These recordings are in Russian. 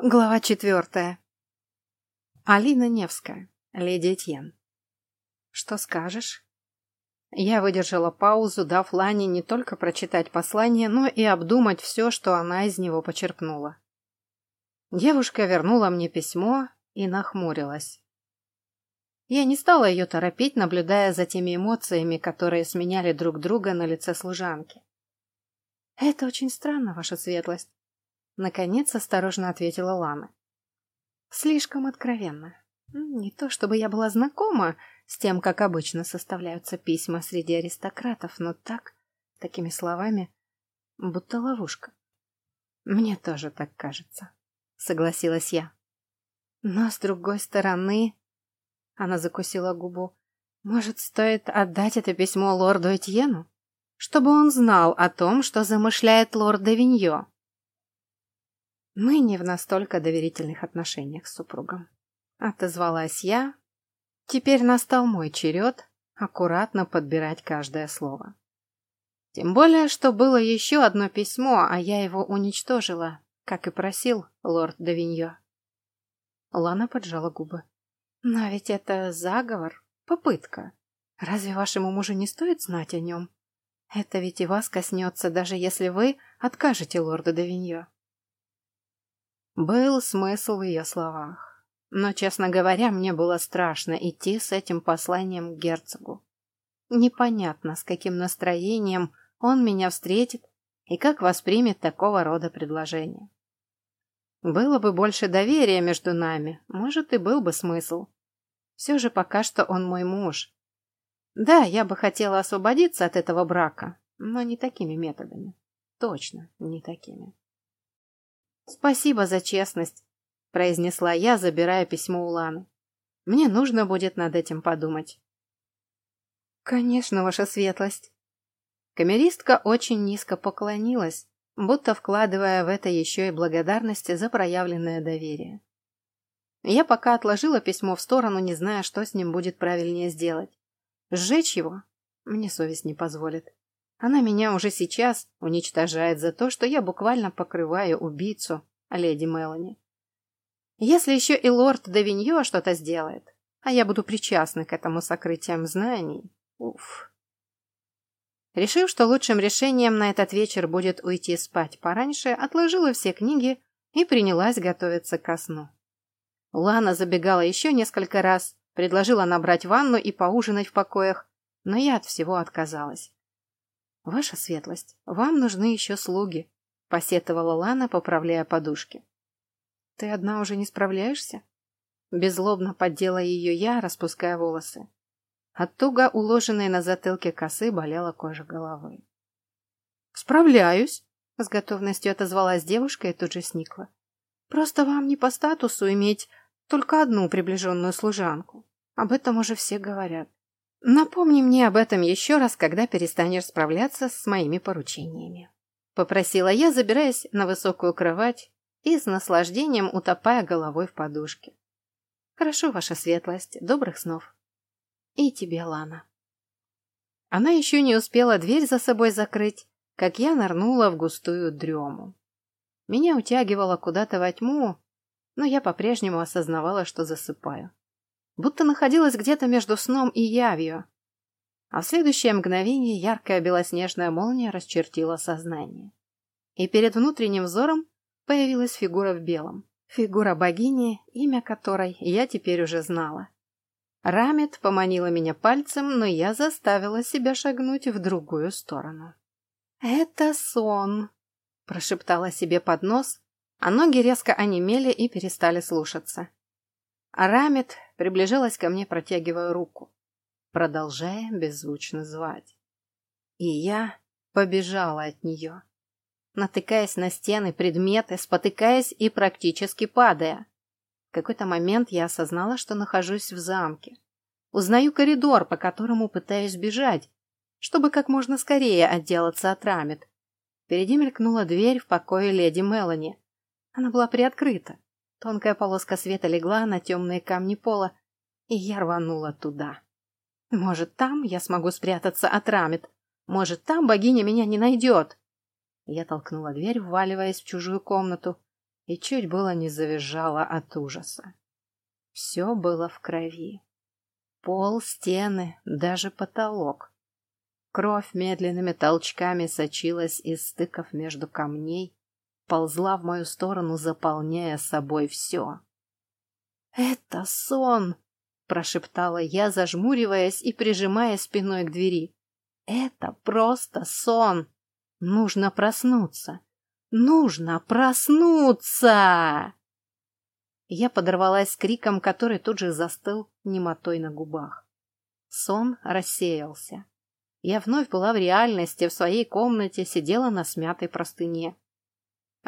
Глава четвертая. Алина Невская, леди Этьен. Что скажешь? Я выдержала паузу, дав Лане не только прочитать послание, но и обдумать все, что она из него почерпнула. Девушка вернула мне письмо и нахмурилась. Я не стала ее торопить, наблюдая за теми эмоциями, которые сменяли друг друга на лице служанки. «Это очень странно, ваша светлость. Наконец осторожно ответила Лана. Слишком откровенно. Не то чтобы я была знакома с тем, как обычно составляются письма среди аристократов, но так, такими словами, будто ловушка. Мне тоже так кажется, согласилась я. Но с другой стороны, она закусила губу, может, стоит отдать это письмо лорду Этьену, чтобы он знал о том, что замышляет лорд Девиньо. Мы не в настолько доверительных отношениях с супругом. Отозвалась я. Теперь настал мой черед аккуратно подбирать каждое слово. Тем более, что было еще одно письмо, а я его уничтожила, как и просил лорд Давиньо. Лана поджала губы. Но ведь это заговор, попытка. Разве вашему мужу не стоит знать о нем? Это ведь и вас коснется, даже если вы откажете лорду Давиньо. Был смысл в ее словах. Но, честно говоря, мне было страшно идти с этим посланием к герцогу. Непонятно, с каким настроением он меня встретит и как воспримет такого рода предложение. Было бы больше доверия между нами, может, и был бы смысл. Все же пока что он мой муж. Да, я бы хотела освободиться от этого брака, но не такими методами. Точно, не такими. «Спасибо за честность», — произнесла я, забирая письмо у Ланы. «Мне нужно будет над этим подумать». «Конечно, ваша светлость». Камеристка очень низко поклонилась, будто вкладывая в это еще и благодарность за проявленное доверие. Я пока отложила письмо в сторону, не зная, что с ним будет правильнее сделать. Сжечь его мне совесть не позволит. Она меня уже сейчас уничтожает за то, что я буквально покрываю убийцу, леди Мелани. Если еще и лорд Давиньо что-то сделает, а я буду причастна к этому сокрытиям знаний, уф. Решив, что лучшим решением на этот вечер будет уйти спать пораньше, отложила все книги и принялась готовиться ко сну. Лана забегала еще несколько раз, предложила набрать ванну и поужинать в покоях, но я от всего отказалась. «Ваша светлость, вам нужны еще слуги», — посетовала Лана, поправляя подушки. «Ты одна уже не справляешься?» Беззлобно поддела ее я, распуская волосы. От туго уложенной на затылке косы болела кожа головы. «Справляюсь», — с готовностью отозвалась девушка и тут же сникла. «Просто вам не по статусу иметь только одну приближенную служанку. Об этом уже все говорят. Напомни мне об этом еще раз, когда перестанешь справляться с моими поручениями. Попросила я, забираясь на высокую кровать и с наслаждением утопая головой в подушке. Хорошо, ваша светлость, добрых снов. И тебе, Лана. Она еще не успела дверь за собой закрыть, как я нырнула в густую дрему. Меня утягивало куда-то во тьму, но я по-прежнему осознавала, что засыпаю будто находилась где-то между сном и явью. А в следующее мгновение яркая белоснежная молния расчертила сознание. И перед внутренним взором появилась фигура в белом. Фигура богини, имя которой я теперь уже знала. Рамет поманила меня пальцем, но я заставила себя шагнуть в другую сторону. «Это сон», — прошептала себе под нос, а ноги резко онемели и перестали слушаться. Арамит приближалась ко мне, протягивая руку, продолжая беззвучно звать. И я побежала от нее, натыкаясь на стены, предметы, спотыкаясь и практически падая. В какой-то момент я осознала, что нахожусь в замке. Узнаю коридор, по которому пытаюсь бежать, чтобы как можно скорее отделаться от Рамит. Впереди мелькнула дверь в покое леди Мелани. Она была приоткрыта. Тонкая полоска света легла на темные камни пола, и я рванула туда. Может, там я смогу спрятаться от Рамит. Может, там богиня меня не найдет. Я толкнула дверь, вваливаясь в чужую комнату, и чуть было не завизжала от ужаса. Все было в крови. Пол, стены, даже потолок. Кровь медленными толчками сочилась из стыков между камней, ползла в мою сторону, заполняя собой все. «Это сон!» — прошептала я, зажмуриваясь и прижимая спиной к двери. «Это просто сон! Нужно проснуться! Нужно проснуться!» Я подорвалась с криком, который тут же застыл немотой на губах. Сон рассеялся. Я вновь была в реальности, в своей комнате, сидела на смятой простыне.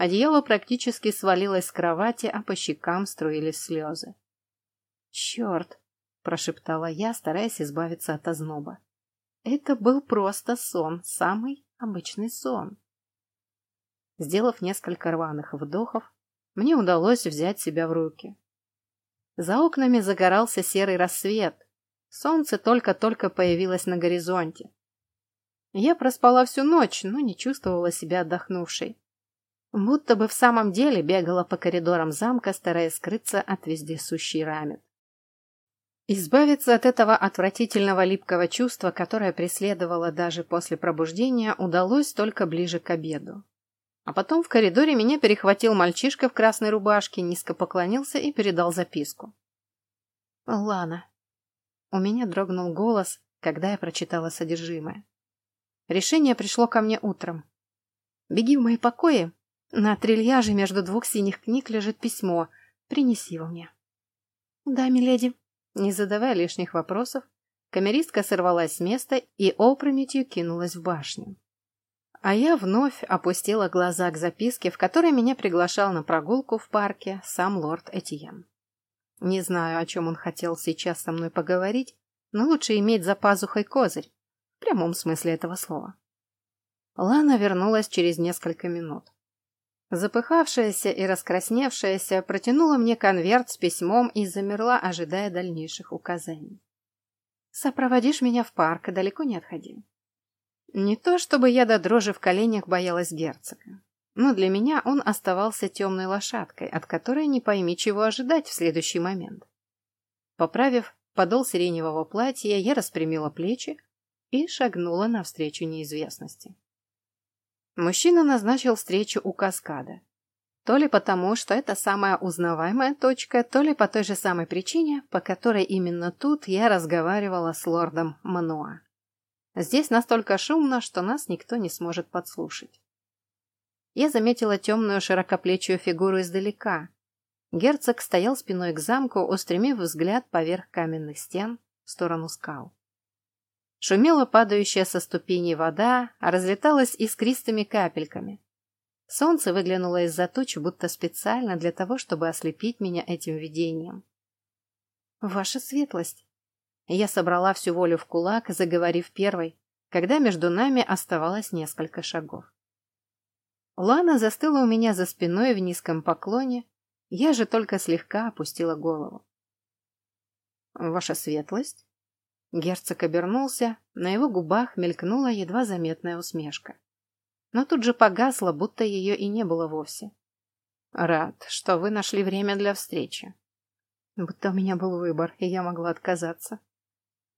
Одеяло практически свалилось с кровати, а по щекам струились слезы. «Черт!» – прошептала я, стараясь избавиться от озноба. Это был просто сон, самый обычный сон. Сделав несколько рваных вдохов, мне удалось взять себя в руки. За окнами загорался серый рассвет. Солнце только-только появилось на горизонте. Я проспала всю ночь, но не чувствовала себя отдохнувшей. Будто бы в самом деле бегала по коридорам замка, стараясь скрыться от вездесущей рамет. Избавиться от этого отвратительного липкого чувства, которое преследовало даже после пробуждения, удалось только ближе к обеду. А потом в коридоре меня перехватил мальчишка в красной рубашке, низко поклонился и передал записку. «Лана». У меня дрогнул голос, когда я прочитала содержимое. Решение пришло ко мне утром. «Беги в мои покои. На трильяже между двух синих книг лежит письмо. Принеси его мне». «Да, миледи». Не задавая лишних вопросов, камеристка сорвалась с места и опрометью кинулась в башню. А я вновь опустила глаза к записке, в которой меня приглашал на прогулку в парке сам лорд Этьен. Не знаю, о чем он хотел сейчас со мной поговорить, но лучше иметь за пазухой козырь, в прямом смысле этого слова. Лана вернулась через несколько минут. Запыхавшаяся и раскрасневшаяся протянула мне конверт с письмом и замерла, ожидая дальнейших указаний. «Сопроводишь меня в парк, далеко не отходи. Не то чтобы я до дрожи в коленях боялась герцога, но для меня он оставался темной лошадкой, от которой не пойми, чего ожидать в следующий момент. Поправив подол сиреневого платья, я распрямила плечи и шагнула навстречу неизвестности. Мужчина назначил встречу у каскада. То ли потому, что это самая узнаваемая точка, то ли по той же самой причине, по которой именно тут я разговаривала с лордом Мануа. Здесь настолько шумно, что нас никто не сможет подслушать. Я заметила темную широкоплечую фигуру издалека. Герцог стоял спиной к замку, устремив взгляд поверх каменных стен в сторону скал. Шумела падающая со ступеней вода, а разлеталась искристыми капельками. Солнце выглянуло из-за туч, будто специально для того, чтобы ослепить меня этим видением. «Ваша светлость!» Я собрала всю волю в кулак, заговорив первой, когда между нами оставалось несколько шагов. Лана застыла у меня за спиной в низком поклоне, я же только слегка опустила голову. «Ваша светлость?» Герцог обернулся, на его губах мелькнула едва заметная усмешка. Но тут же погасла, будто ее и не было вовсе. «Рад, что вы нашли время для встречи». Будто у меня был выбор, и я могла отказаться.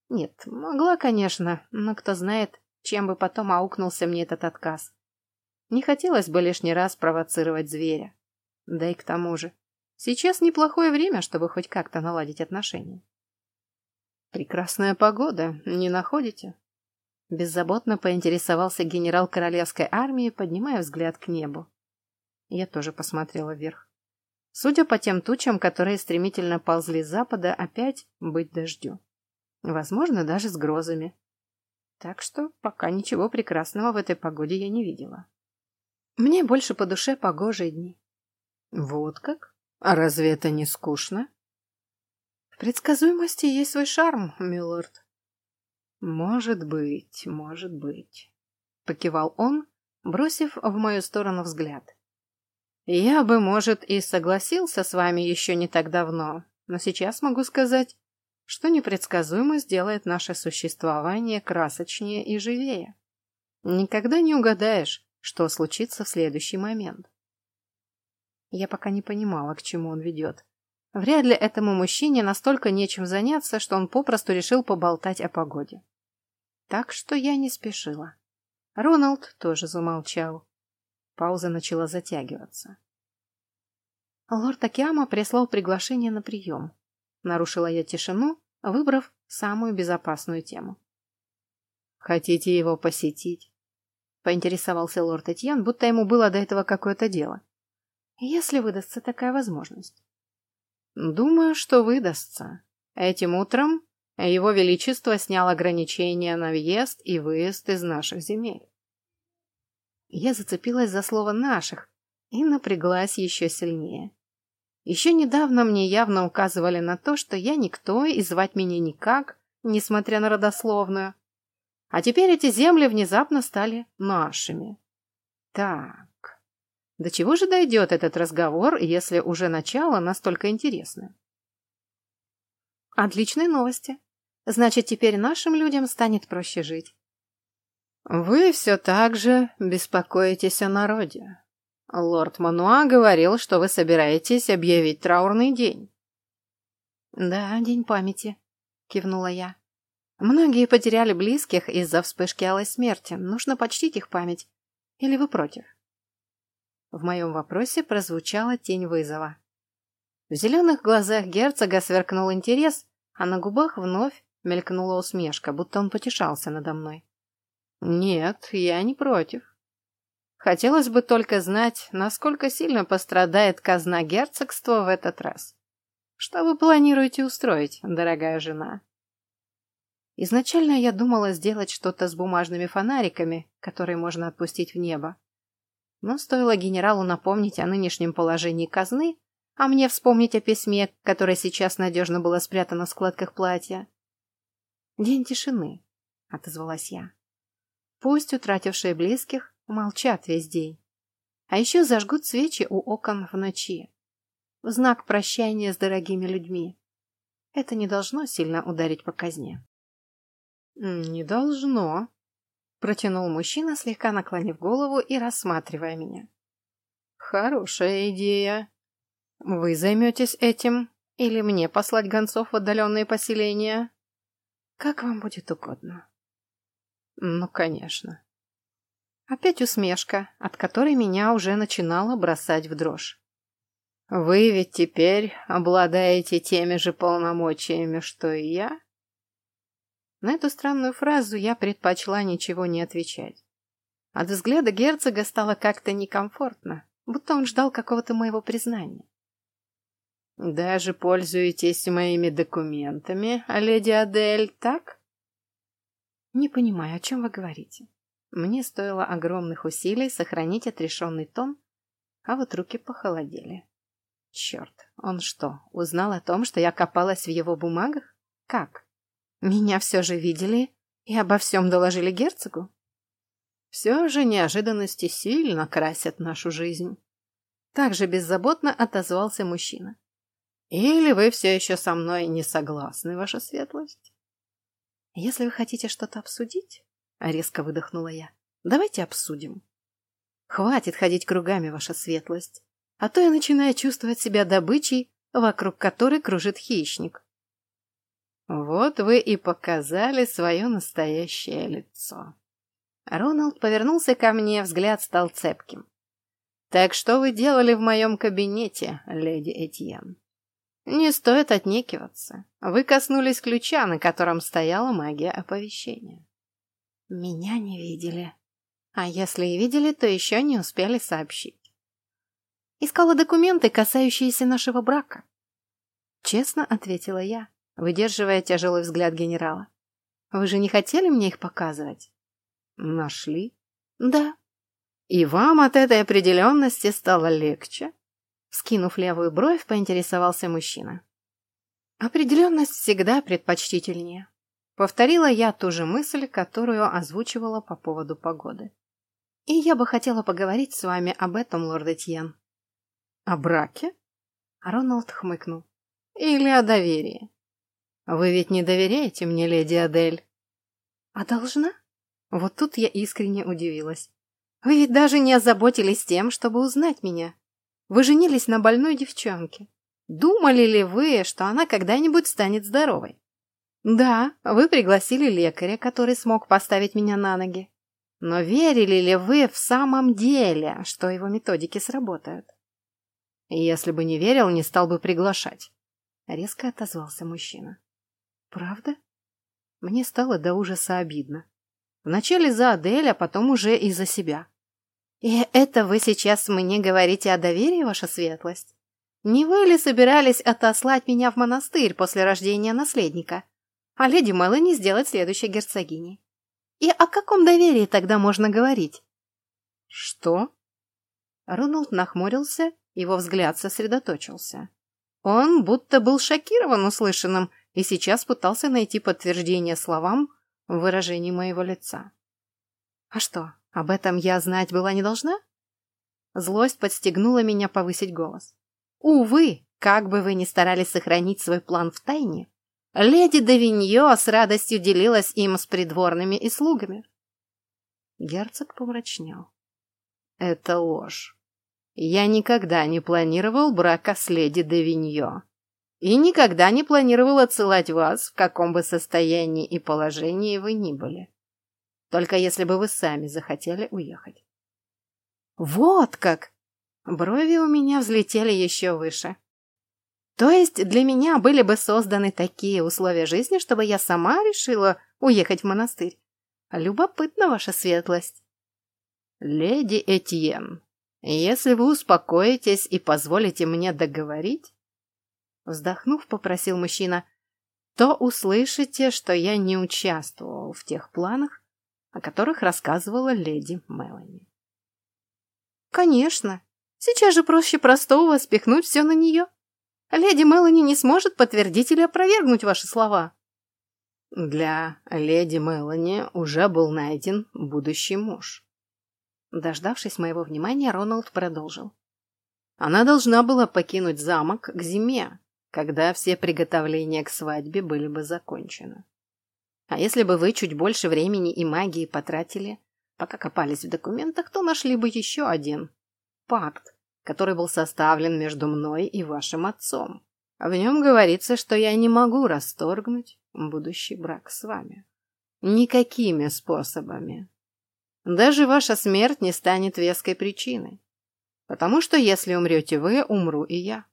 Нет, могла, конечно, но кто знает, чем бы потом аукнулся мне этот отказ. Не хотелось бы лишний раз провоцировать зверя. Да и к тому же, сейчас неплохое время, чтобы хоть как-то наладить отношения. Прекрасная погода, не находите? Беззаботно поинтересовался генерал королевской армии, поднимая взгляд к небу. Я тоже посмотрела вверх. Судя по тем тучам, которые стремительно ползли с запада, опять быть дождю. Возможно, даже с грозами. Так что пока ничего прекрасного в этой погоде я не видела. Мне больше по душе погожие дни. Вот как? А разве это не скучно? Предсказуемости есть свой шарм, милорд. Может быть, может быть. Покивал он, бросив в мою сторону взгляд. Я бы, может, и согласился с вами еще не так давно, но сейчас могу сказать, что непредсказуемо сделает наше существование красочнее и живее. Никогда не угадаешь, что случится в следующий момент. Я пока не понимала, к чему он ведет. Вряд ли этому мужчине настолько нечем заняться, что он попросту решил поболтать о погоде. Так что я не спешила. Роналд тоже замолчал. Пауза начала затягиваться. Лорд Акиама прислал приглашение на прием. Нарушила я тишину, выбрав самую безопасную тему. «Хотите его посетить?» — поинтересовался лорд Этьян, будто ему было до этого какое-то дело. «Если выдастся такая возможность». «Думаю, что выдастся. Этим утром его Величество снял ограничения на въезд и выезд из наших земель». Я зацепилась за слово «наших» и напряглась еще сильнее. Еще недавно мне явно указывали на то, что я никто и звать меня никак, несмотря на родословную. А теперь эти земли внезапно стали нашими. Так, до чего же дойдет этот разговор, если уже начало настолько интересное? Отличные новости. Значит, теперь нашим людям станет проще жить. Вы все так же беспокоитесь о народе. Лорд Мануа говорил, что вы собираетесь объявить траурный день. Да, день памяти, кивнула я. Многие потеряли близких из-за вспышки алой смерти. Нужно почтить их память. Или вы против? В моем вопросе прозвучала тень вызова. В зеленых глазах герцога сверкнул интерес, а на губах вновь мелькнула усмешка, будто он потешался надо мной. Нет, я не против. Хотелось бы только знать, насколько сильно пострадает казна герцогства в этот раз. Что вы планируете устроить, дорогая жена? Изначально я думала сделать что-то с бумажными фонариками, которые можно отпустить в небо. Но стоило генералу напомнить о нынешнем положении казны, а мне вспомнить о письме, которое сейчас надежно было спрятано в складках платья. «День тишины», — отозвалась я. «Пусть утратившие близких молчат весь день. А еще зажгут свечи у окон в ночи. В знак прощания с дорогими людьми. Это не должно сильно ударить по казне. «Не должно», — протянул мужчина, слегка наклонив голову и рассматривая меня. «Хорошая идея. Вы займетесь этим или мне послать гонцов в отдаленные поселения?» «Как вам будет угодно». «Ну, конечно. Опять усмешка, от которой меня уже начинало бросать в дрожь. «Вы ведь теперь обладаете теми же полномочиями, что и я?» На эту странную фразу я предпочла ничего не отвечать. От взгляда герцога стало как-то некомфортно, будто он ждал какого-то моего признания. «Даже пользуетесь моими документами, леди Адель, так?» «Не понимаю, о чем вы говорите?» Мне стоило огромных усилий сохранить отрешенный тон, а вот руки похолодели. Черт, он что, узнал о том, что я копалась в его бумагах? Как? Меня все же видели и обо всем доложили герцогу? Все же неожиданности сильно красят нашу жизнь. Так же беззаботно отозвался мужчина. Или вы все еще со мной не согласны, ваша светлость? Если вы хотите что-то обсудить, резко выдохнула я. Давайте обсудим. Хватит ходить кругами, ваша светлость. А то я начинаю чувствовать себя добычей, вокруг которой кружит хищник. Вот вы и показали свое настоящее лицо. Роналд повернулся ко мне, взгляд стал цепким. Так что вы делали в моем кабинете, леди Этьен? Не стоит отнекиваться. Вы коснулись ключа, на котором стояла магия оповещения. Меня не видели. А если и видели, то еще не успели сообщить. Искала документы, касающиеся нашего брака. Честно ответила я, выдерживая тяжелый взгляд генерала. Вы же не хотели мне их показывать? Нашли? Да. И вам от этой определенности стало легче? Скинув левую бровь, поинтересовался мужчина. Определенность всегда предпочтительнее. Повторила я ту же мысль, которую озвучивала по поводу погоды. И я бы хотела поговорить с вами об этом, лорд Этьен. О браке? Роналд хмыкнул. Или о доверии? Вы ведь не доверяете мне, леди Адель? А должна? Вот тут я искренне удивилась. Вы ведь даже не озаботились тем, чтобы узнать меня. Вы женились на больной девчонке. Думали ли вы, что она когда-нибудь станет здоровой? Да, вы пригласили лекаря, который смог поставить меня на ноги. Но верили ли вы в самом деле, что его методики сработают? Если бы не верил, не стал бы приглашать. Резко отозвался мужчина. Правда? Мне стало до ужаса обидно. Вначале за Адель, а потом уже и за себя. И это вы сейчас мне говорите о доверии, ваша светлость? Не вы ли собирались отослать меня в монастырь после рождения наследника, а леди Мелани сделать следующей герцогиней? И о каком доверии тогда можно говорить? Что? Роналд нахмурился, его взгляд сосредоточился. Он будто был шокирован услышанным и сейчас пытался найти подтверждение словам в выражении моего лица. А что, об этом я знать была не должна? Злость подстегнула меня повысить голос. Увы, как бы вы ни старались сохранить свой план в тайне, леди Давиньо с радостью делилась им с придворными и слугами. Герцог помрачнел. Это ложь. Я никогда не планировал брака с леди Давиньо и никогда не планировал отсылать вас, в каком бы состоянии и положении вы ни были. Только если бы вы сами захотели уехать. Вот как! Брови у меня взлетели еще выше. То есть для меня были бы созданы такие условия жизни, чтобы я сама решила уехать в монастырь. Любопытно ваша светлость. Леди Этьен, если вы успокоитесь и позволите мне договорить, Вздохнув, попросил мужчина, то услышите, что я не участвовал в тех планах, о которых рассказывала леди Мелани. Конечно. Сейчас же проще простого спихнуть все на нее. Леди Мелани не сможет подтвердить или опровергнуть ваши слова. Для леди Мелани уже был найден будущий муж. Дождавшись моего внимания, Роналд продолжил. Она должна была покинуть замок к зиме, когда все приготовления к свадьбе были бы закончены. А если бы вы чуть больше времени и магии потратили, пока копались в документах, то нашли бы еще один пакт, который был составлен между мной и вашим отцом. В нем говорится, что я не могу расторгнуть будущий брак с вами. Никакими способами. Даже ваша смерть не станет веской причиной. Потому что если умрете вы, умру и я.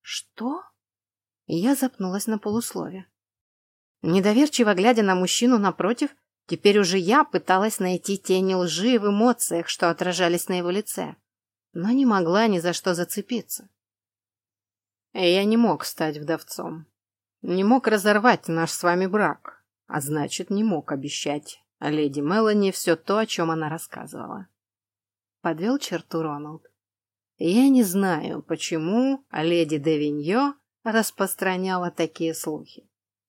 «Что?» Я запнулась на полуслове. Недоверчиво глядя на мужчину напротив, теперь уже я пыталась найти тени лжи в эмоциях, что отражались на его лице, но не могла ни за что зацепиться. Я не мог стать вдовцом. Не мог разорвать наш с вами брак, а значит, не мог обещать леди Мелани все то, о чем она рассказывала. Подвел черту Роналд. Я не знаю, почему леди Девиньо распространяла такие слухи.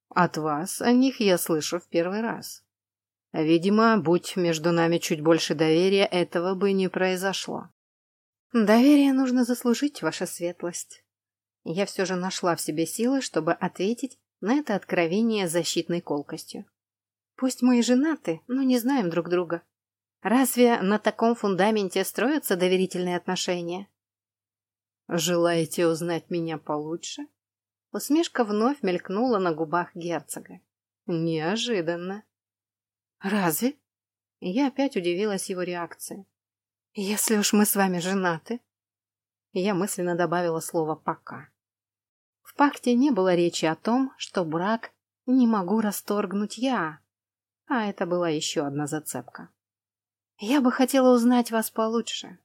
От вас о них я слышу в первый раз. Видимо, будь между нами чуть больше доверия, этого бы не произошло. Доверие нужно заслужить, ваша светлость. Я все же нашла в себе силы, чтобы ответить на это откровение защитной колкостью. Пусть мы и женаты, но не знаем друг друга. Разве на таком фундаменте строятся доверительные отношения? «Желаете узнать меня получше?» Усмешка вновь мелькнула на губах герцога. «Неожиданно». «Разве?» Я опять удивилась его реакции. «Если уж мы с вами женаты...» Я мысленно добавила слово «пока». В пакте не было речи о том, что брак не могу расторгнуть я. А это была еще одна зацепка. Я бы хотела узнать вас получше.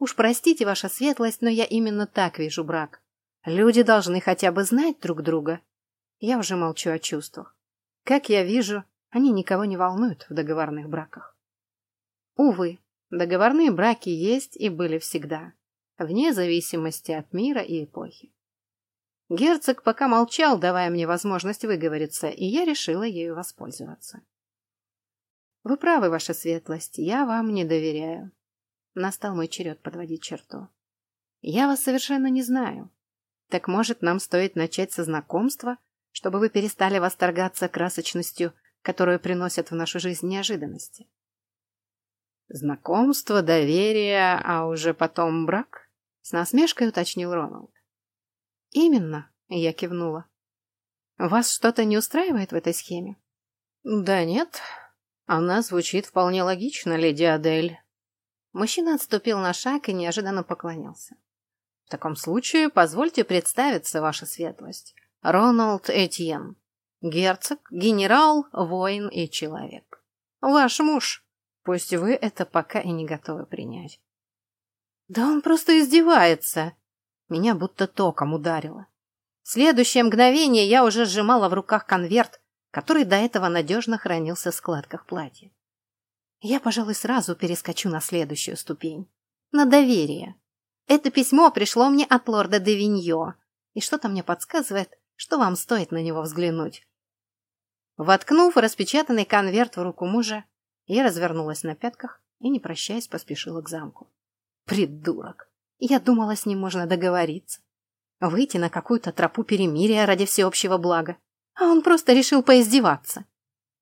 Уж простите, ваша светлость, но я именно так вижу брак. Люди должны хотя бы знать друг друга. Я уже молчу о чувствах. Как я вижу, они никого не волнуют в договорных браках. Увы, договорные браки есть и были всегда, вне зависимости от мира и эпохи. Герцог пока молчал, давая мне возможность выговориться, и я решила ею воспользоваться. Вы правы, ваша светлость, я вам не доверяю. Настал мой черед подводить черту. Я вас совершенно не знаю. Так может, нам стоит начать со знакомства, чтобы вы перестали восторгаться красочностью, которую приносят в нашу жизнь неожиданности? Знакомство, доверие, а уже потом брак? С насмешкой уточнил Роналд. Именно, я кивнула. Вас что-то не устраивает в этой схеме? Да нет. Она звучит вполне логично, леди Адель. Мужчина отступил на шаг и неожиданно поклонился. В таком случае позвольте представиться, ваша светлость. Роналд Этьен. Герцог, генерал, воин и человек. Ваш муж. Пусть вы это пока и не готовы принять. Да он просто издевается. Меня будто током ударило. В следующее мгновение я уже сжимала в руках конверт, который до этого надежно хранился в складках платья. Я, пожалуй, сразу перескочу на следующую ступень. На доверие. Это письмо пришло мне от лорда де Виньо, и что-то мне подсказывает, что вам стоит на него взглянуть. Воткнув распечатанный конверт в руку мужа, я развернулась на пятках и, не прощаясь, поспешила к замку. Придурок! Я думала, с ним можно договориться. Выйти на какую-то тропу перемирия ради всеобщего блага. А он просто решил поиздеваться.